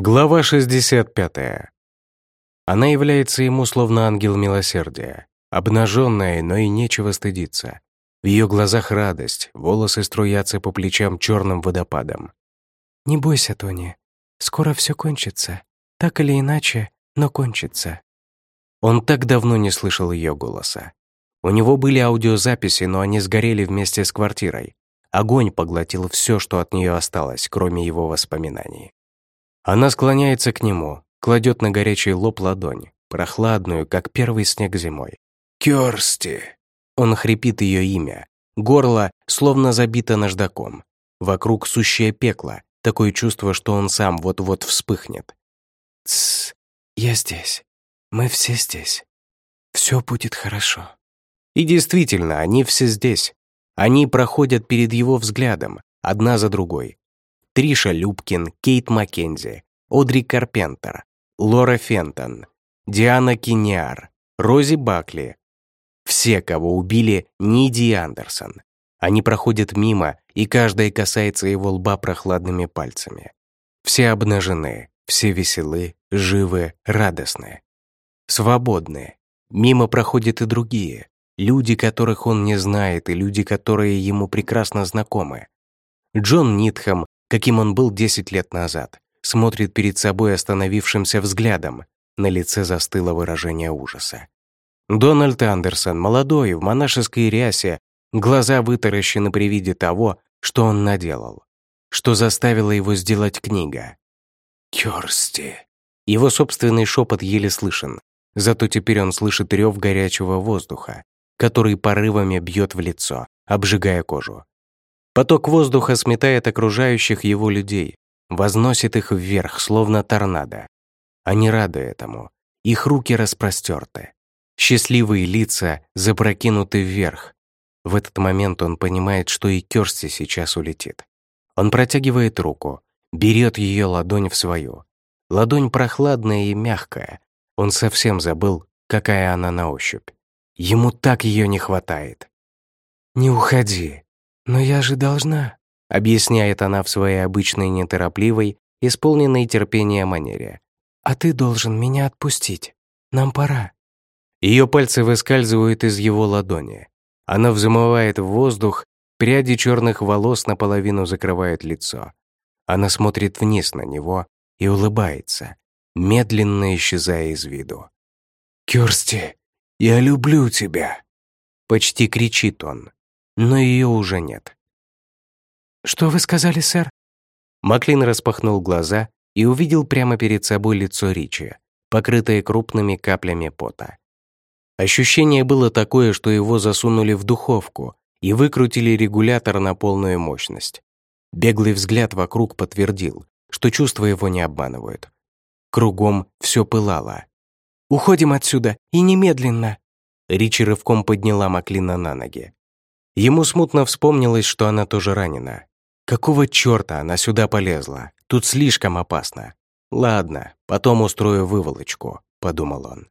Глава 65. Она является ему словно ангел милосердия, обнаженная, но и нечего стыдиться. В ее глазах радость, волосы струятся по плечам черным водопадом. «Не бойся, Тони, скоро все кончится. Так или иначе, но кончится». Он так давно не слышал ее голоса. У него были аудиозаписи, но они сгорели вместе с квартирой. Огонь поглотил все, что от нее осталось, кроме его воспоминаний. Она склоняется к нему, кладет на горячий лоб ладонь, прохладную, как первый снег зимой. «Кёрсти!» Он хрипит ее имя. Горло словно забито наждаком. Вокруг сущее пекло, такое чувство, что он сам вот-вот вспыхнет. «Тссс, я здесь. Мы все здесь. Все будет хорошо». И действительно, они все здесь. Они проходят перед его взглядом, одна за другой. Триша Любкин, Кейт Маккензи, Одри Карпентер, Лора Фентон, Диана Киньяр, Рози Бакли. Все, кого убили, Ниди Андерсон. Они проходят мимо, и каждая касается его лба прохладными пальцами. Все обнажены, все веселы, живы, радостны. Свободны. Мимо проходят и другие. Люди, которых он не знает, и люди, которые ему прекрасно знакомы. Джон Нитхэм, каким он был 10 лет назад, смотрит перед собой остановившимся взглядом, на лице застыло выражение ужаса. Дональд Андерсон, молодой, в монашеской рясе, глаза вытаращены при виде того, что он наделал, что заставила его сделать книга. «Кёрсти». Его собственный шепот еле слышен, зато теперь он слышит рев горячего воздуха, который порывами бьет в лицо, обжигая кожу. Поток воздуха сметает окружающих его людей, возносит их вверх, словно торнадо. Они рады этому. Их руки распростерты. Счастливые лица запрокинуты вверх. В этот момент он понимает, что и Керсти сейчас улетит. Он протягивает руку, берет ее ладонь в свою. Ладонь прохладная и мягкая. Он совсем забыл, какая она на ощупь. Ему так ее не хватает. «Не уходи», «Но я же должна», — объясняет она в своей обычной неторопливой, исполненной терпения манере. «А ты должен меня отпустить. Нам пора». Ее пальцы выскальзывают из его ладони. Она взмывает в воздух, пряди черных волос наполовину закрывают лицо. Она смотрит вниз на него и улыбается, медленно исчезая из виду. «Кёрсти, я люблю тебя!» Почти кричит он но ее уже нет. «Что вы сказали, сэр?» Маклин распахнул глаза и увидел прямо перед собой лицо Ричи, покрытое крупными каплями пота. Ощущение было такое, что его засунули в духовку и выкрутили регулятор на полную мощность. Беглый взгляд вокруг подтвердил, что чувства его не обманывают. Кругом все пылало. «Уходим отсюда, и немедленно!» Ричи рывком подняла Маклина на ноги. Ему смутно вспомнилось, что она тоже ранена. Какого чёрта она сюда полезла? Тут слишком опасно. Ладно, потом устрою выволочку, подумал он.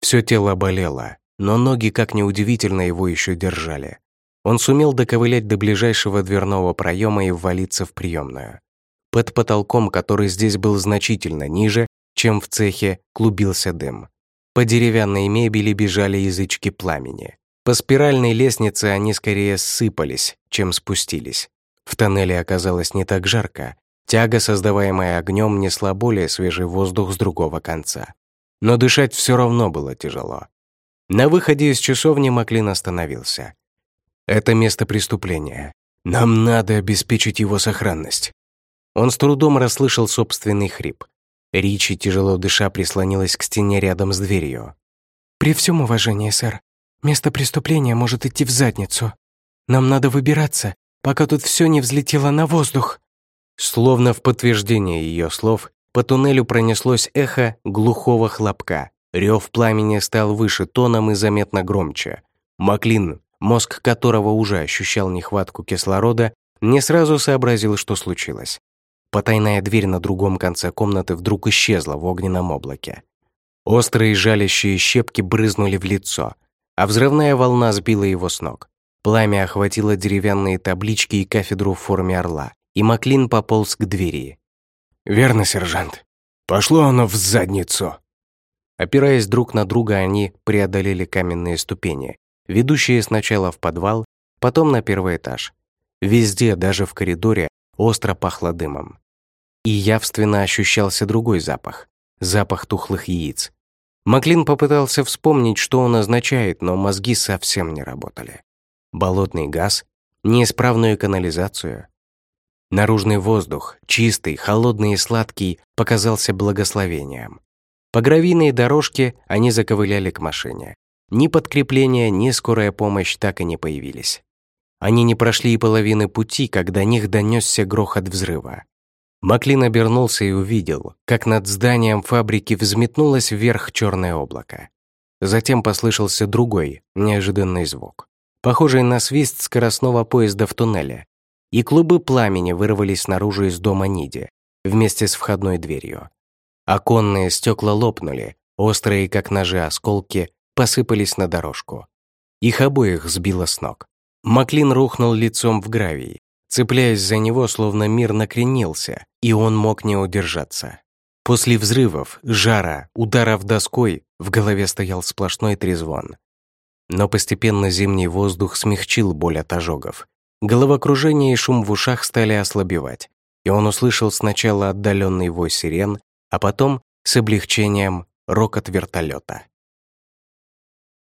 Все тело болело, но ноги, как ни удивительно, его еще держали. Он сумел доковылять до ближайшего дверного проема и ввалиться в приемную. Под потолком, который здесь был значительно ниже, чем в цехе, клубился дым. По деревянной мебели бежали язычки пламени. По спиральной лестнице они скорее сыпались, чем спустились. В тоннеле оказалось не так жарко. Тяга, создаваемая огнем, несла более свежий воздух с другого конца. Но дышать все равно было тяжело. На выходе из часовни Маклин остановился. «Это место преступления. Нам надо обеспечить его сохранность». Он с трудом расслышал собственный хрип. Ричи, тяжело дыша, прислонилась к стене рядом с дверью. «При всем уважении, сэр, Место преступления может идти в задницу. Нам надо выбираться, пока тут все не взлетело на воздух». Словно в подтверждение ее слов, по туннелю пронеслось эхо глухого хлопка. Рев пламени стал выше тоном и заметно громче. Маклин, мозг которого уже ощущал нехватку кислорода, не сразу сообразил, что случилось. Потайная дверь на другом конце комнаты вдруг исчезла в огненном облаке. Острые жалящие щепки брызнули в лицо — а взрывная волна сбила его с ног. Пламя охватило деревянные таблички и кафедру в форме орла, и Маклин пополз к двери. «Верно, сержант. Пошло оно в задницу!» Опираясь друг на друга, они преодолели каменные ступени, ведущие сначала в подвал, потом на первый этаж. Везде, даже в коридоре, остро пахло дымом. И явственно ощущался другой запах — запах тухлых яиц. Маклин попытался вспомнить, что он означает, но мозги совсем не работали. Болотный газ, неисправную канализацию. Наружный воздух, чистый, холодный и сладкий, показался благословением. По гравийной дорожке они заковыляли к машине. Ни подкрепления, ни скорая помощь так и не появились. Они не прошли и половины пути, когда них донесся грохот взрыва. Маклин обернулся и увидел, как над зданием фабрики взметнулось вверх черное облако. Затем послышался другой, неожиданный звук, похожий на свист скоростного поезда в туннеле, и клубы пламени вырвались наружу из дома Ниди вместе с входной дверью. Оконные стекла лопнули, острые, как ножи, осколки посыпались на дорожку. Их обоих сбило с ног. Маклин рухнул лицом в гравий, цепляясь за него, словно мир накренился, и он мог не удержаться. После взрывов, жара, ударов доской в голове стоял сплошной трезвон. Но постепенно зимний воздух смягчил боль от ожогов. Головокружение и шум в ушах стали ослабевать, и он услышал сначала отдаленный вой сирен, а потом, с облегчением, рокот вертолета.